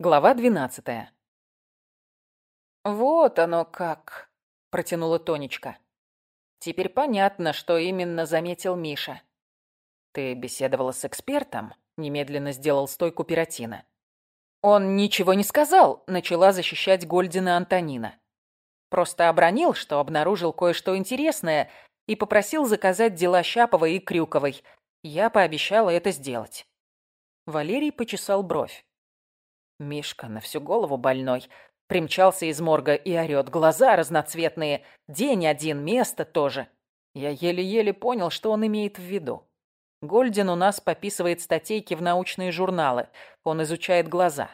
Глава двенадцатая. «Вот оно как», — протянула Тонечка. «Теперь понятно, что именно заметил Миша». «Ты беседовала с экспертом?» — немедленно сделал стойку Пиротина. «Он ничего не сказал», — начала защищать Гольдина Антонина. «Просто обронил, что обнаружил кое-что интересное и попросил заказать дела Щаповой и Крюковой. Я пообещала это сделать». Валерий почесал бровь. Мишка на всю голову больной. Примчался из морга и орёт. Глаза разноцветные. День один, место тоже. Я еле-еле понял, что он имеет в виду. Гольдин у нас пописывает статейки в научные журналы. Он изучает глаза.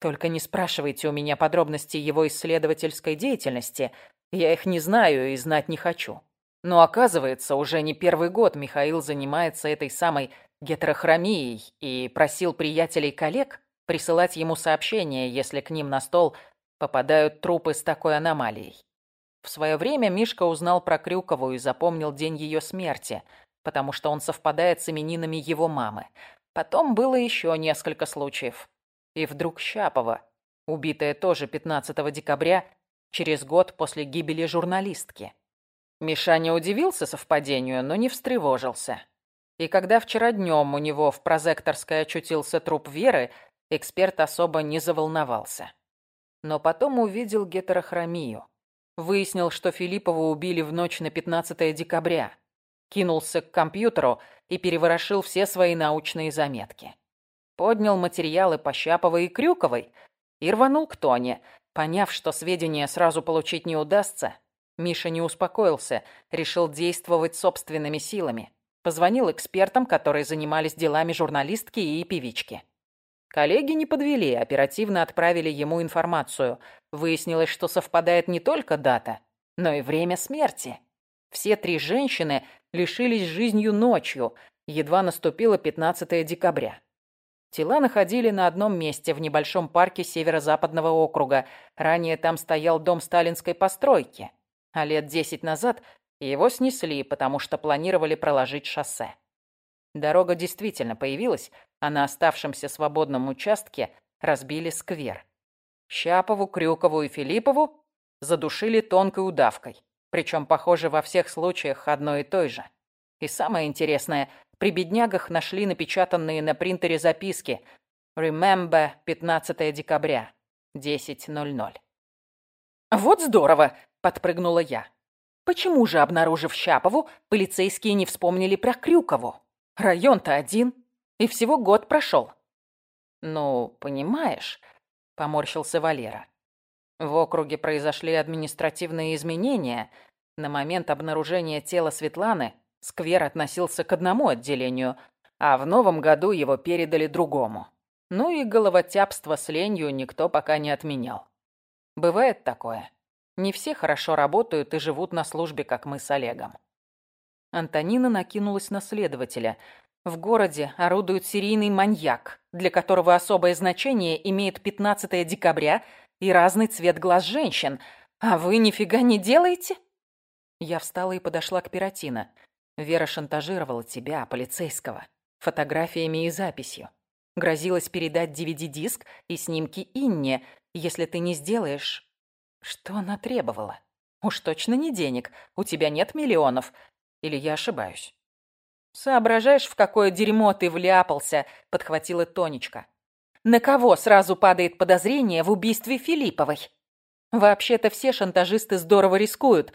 Только не спрашивайте у меня подробностей его исследовательской деятельности. Я их не знаю и знать не хочу. Но оказывается, уже не первый год Михаил занимается этой самой гетерохромией и просил приятелей-коллег присылать ему сообщения, если к ним на стол попадают трупы с такой аномалией. В свое время Мишка узнал про Крюкову и запомнил день ее смерти, потому что он совпадает с именинами его мамы. Потом было еще несколько случаев. И вдруг Щапова, убитая тоже 15 декабря, через год после гибели журналистки. Миша не удивился совпадению, но не встревожился. И когда вчера днем у него в прозекторской очутился труп Веры, эксперт особо не заволновался. Но потом увидел гетерохромию. Выяснил, что Филиппова убили в ночь на 15 декабря. Кинулся к компьютеру и переворошил все свои научные заметки. Поднял материалы по Щаповой и Крюковой и рванул к Тоне. Поняв, что сведения сразу получить не удастся, Миша не успокоился, решил действовать собственными силами. Позвонил экспертам, которые занимались делами журналистки и певички. Коллеги не подвели, оперативно отправили ему информацию. Выяснилось, что совпадает не только дата, но и время смерти. Все три женщины лишились жизнью ночью, едва наступило 15 декабря. Тела находили на одном месте в небольшом парке северо-западного округа. Ранее там стоял дом сталинской постройки. А лет десять назад его снесли, потому что планировали проложить шоссе. Дорога действительно появилась, а на оставшемся свободном участке разбили сквер. Щапову, Крюкову и Филиппову задушили тонкой удавкой, причем, похоже, во всех случаях одной и той же. И самое интересное, при беднягах нашли напечатанные на принтере записки «Remember 15 декабря, 10.00». «Вот здорово!» – подпрыгнула я. «Почему же, обнаружив Щапову, полицейские не вспомнили про Крюкову? Район-то один, и всего год прошел. «Ну, понимаешь», — поморщился Валера. «В округе произошли административные изменения. На момент обнаружения тела Светланы сквер относился к одному отделению, а в новом году его передали другому. Ну и головотяпство с ленью никто пока не отменял. Бывает такое. Не все хорошо работают и живут на службе, как мы с Олегом». Антонина накинулась на следователя — в городе орудует серийный маньяк, для которого особое значение имеет 15 декабря и разный цвет глаз женщин. А вы нифига не делаете? Я встала и подошла к Пиротино. Вера шантажировала тебя, полицейского, фотографиями и записью. Грозилась передать DVD-диск и снимки Инне, если ты не сделаешь... Что она требовала? Уж точно не денег. У тебя нет миллионов. Или я ошибаюсь? «Соображаешь, в какое дерьмо ты вляпался?» — подхватила Тонечка. «На кого сразу падает подозрение в убийстве Филипповой? Вообще-то все шантажисты здорово рискуют.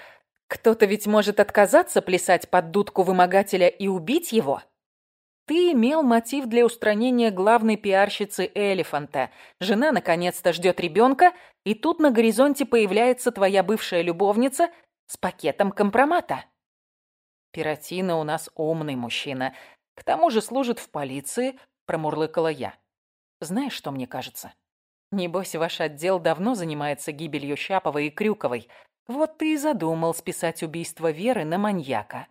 Кто-то ведь может отказаться плясать под дудку вымогателя и убить его?» Ты имел мотив для устранения главной пиарщицы Элефанта. Жена наконец-то ждет ребенка, и тут на горизонте появляется твоя бывшая любовница с пакетом компромата. Пиротина у нас умный мужчина. К тому же служит в полиции, промурлыкала я. Знаешь, что мне кажется? Небось, ваш отдел давно занимается гибелью Щаповой и Крюковой. Вот ты и задумал списать убийство Веры на маньяка.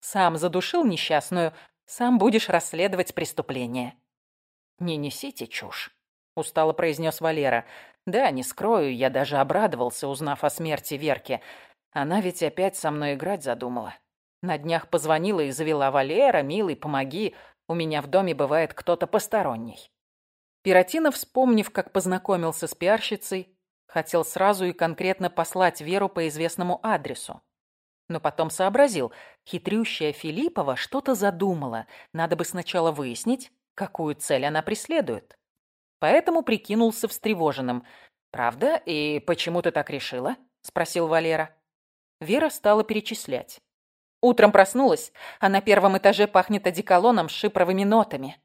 Сам задушил несчастную, сам будешь расследовать преступление. Не несите чушь, устало произнес Валера. Да, не скрою, я даже обрадовался, узнав о смерти Верки. Она ведь опять со мной играть задумала. На днях позвонила и завела Валера, милый, помоги. У меня в доме бывает кто-то посторонний. Пиротина, вспомнив, как познакомился с пиарщицей, хотел сразу и конкретно послать Веру по известному адресу. Но потом сообразил, хитрющая Филиппова что-то задумала, надо бы сначала выяснить, какую цель она преследует. Поэтому прикинулся встревоженным. «Правда? И почему ты так решила?» – спросил Валера. Вера стала перечислять. Утром проснулась, а на первом этаже пахнет одеколоном с шипровыми нотами.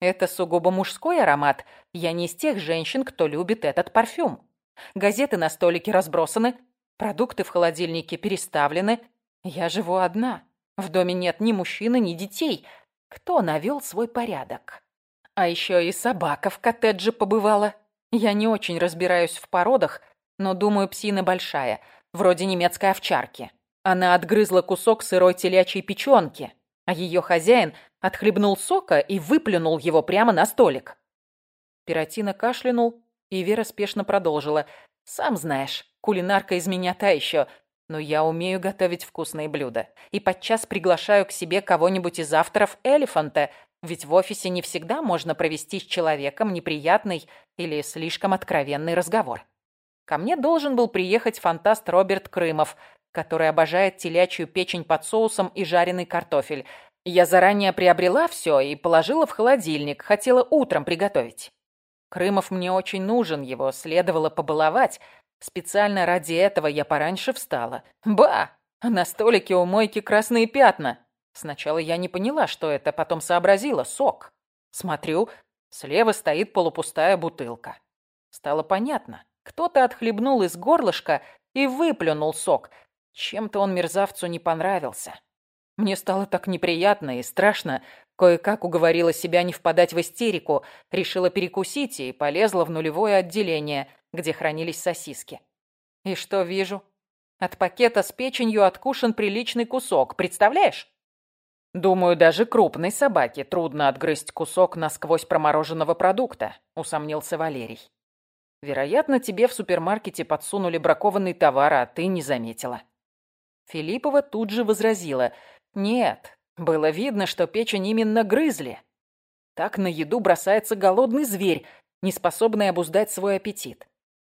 Это сугубо мужской аромат. Я не из тех женщин, кто любит этот парфюм. Газеты на столике разбросаны, продукты в холодильнике переставлены. Я живу одна. В доме нет ни мужчины, ни детей. Кто навел свой порядок? А еще и собака в коттедже побывала. Я не очень разбираюсь в породах, но думаю, псина большая, вроде немецкой овчарки. Она отгрызла кусок сырой телячьей печенки, а ее хозяин отхлебнул сока и выплюнул его прямо на столик. Пиротина кашлянул, и Вера спешно продолжила. «Сам знаешь, кулинарка из меня та еще, но я умею готовить вкусные блюда. И подчас приглашаю к себе кого-нибудь из авторов «Элефанта», ведь в офисе не всегда можно провести с человеком неприятный или слишком откровенный разговор. Ко мне должен был приехать фантаст Роберт Крымов, который обожает телячью печень под соусом и жареный картофель. Я заранее приобрела все и положила в холодильник, хотела утром приготовить. Крымов мне очень нужен, его следовало побаловать. Специально ради этого я пораньше встала. Ба! На столике у мойки красные пятна. Сначала я не поняла, что это, потом сообразила. Сок. Смотрю, слева стоит полупустая бутылка. Стало понятно. Кто-то отхлебнул из горлышка и выплюнул сок. Чем-то он мерзавцу не понравился. Мне стало так неприятно и страшно. Кое-как уговорила себя не впадать в истерику, решила перекусить и полезла в нулевое отделение, где хранились сосиски. И что вижу? От пакета с печенью откушен приличный кусок, представляешь? Думаю, даже крупной собаке трудно отгрызть кусок насквозь промороженного продукта, усомнился Валерий. Вероятно, тебе в супермаркете подсунули бракованный товар, а ты не заметила. Филиппова тут же возразила. Нет, было видно, что печень именно грызли. Так на еду бросается голодный зверь, не способный обуздать свой аппетит.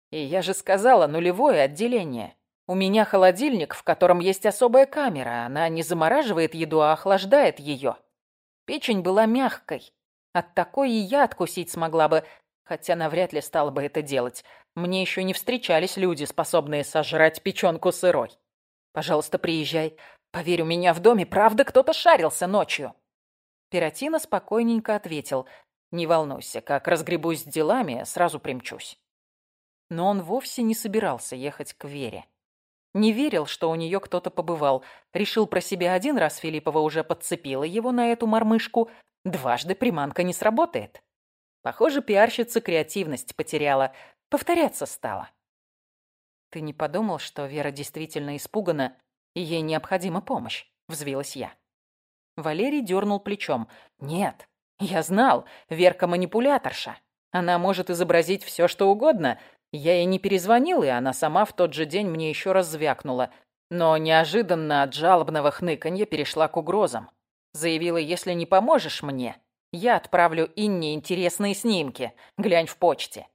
И я же сказала, нулевое отделение. У меня холодильник, в котором есть особая камера. Она не замораживает еду, а охлаждает ее. Печень была мягкой. От такой и я откусить смогла бы, хотя навряд ли стала бы это делать. Мне еще не встречались люди, способные сожрать печенку сырой. Пожалуйста, приезжай. Поверь, у меня в доме правда кто-то шарился ночью. Пиротина спокойненько ответил. Не волнуйся, как разгребусь с делами, сразу примчусь. Но он вовсе не собирался ехать к Вере. Не верил, что у нее кто-то побывал. Решил про себя один раз Филиппова уже подцепила его на эту мормышку. Дважды приманка не сработает. Похоже, пиарщица креативность потеряла. Повторяться стала. «Ты не подумал, что Вера действительно испугана, и ей необходима помощь?» — взвилась я. Валерий дернул плечом. «Нет, я знал, Верка манипуляторша. Она может изобразить все, что угодно, я ей не перезвонил, и она сама в тот же день мне еще раз звякнула. Но неожиданно от жалобного хныканья перешла к угрозам. Заявила, если не поможешь мне, я отправлю Инне интересные снимки. Глянь в почте.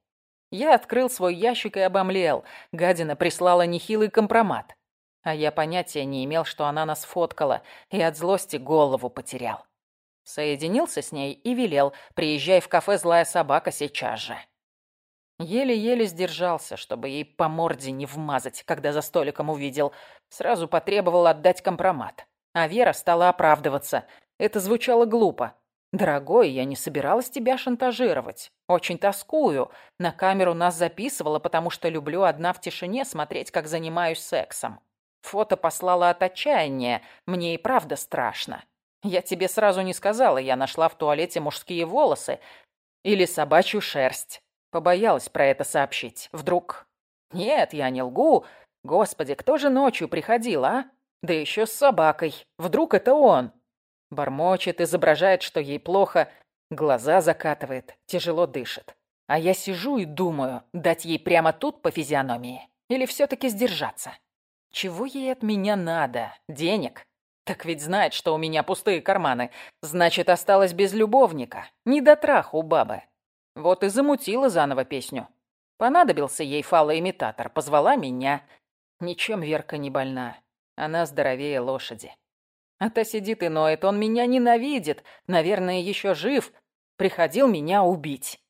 Я открыл свой ящик и обомлел. Гадина прислала нехилый компромат. А я понятия не имел, что она нас фоткала, и от злости голову потерял. Соединился с ней и велел, приезжай в кафе «Злая собака» сейчас же. Еле-еле сдержался, чтобы ей по морде не вмазать, когда за столиком увидел. Сразу потребовал отдать компромат. А Вера стала оправдываться. Это звучало глупо. «Дорогой, я не собиралась тебя шантажировать. Очень тоскую. На камеру нас записывала, потому что люблю одна в тишине смотреть, как занимаюсь сексом. Фото послала от отчаяния. Мне и правда страшно. Я тебе сразу не сказала, я нашла в туалете мужские волосы или собачью шерсть. Побоялась про это сообщить. Вдруг... Нет, я не лгу. Господи, кто же ночью приходил, а? Да еще с собакой. Вдруг это он? Бормочет, изображает, что ей плохо. Глаза закатывает, тяжело дышит. А я сижу и думаю, дать ей прямо тут по физиономии. Или все-таки сдержаться. Чего ей от меня надо? Денег? Так ведь знает, что у меня пустые карманы. Значит, осталась без любовника. Не до траху бабы. Вот и замутила заново песню. Понадобился ей фалоимитатор, позвала меня. Ничем Верка не больна. Она здоровее лошади. А та сидит и ноет. Он меня ненавидит. Наверное, еще жив. Приходил меня убить.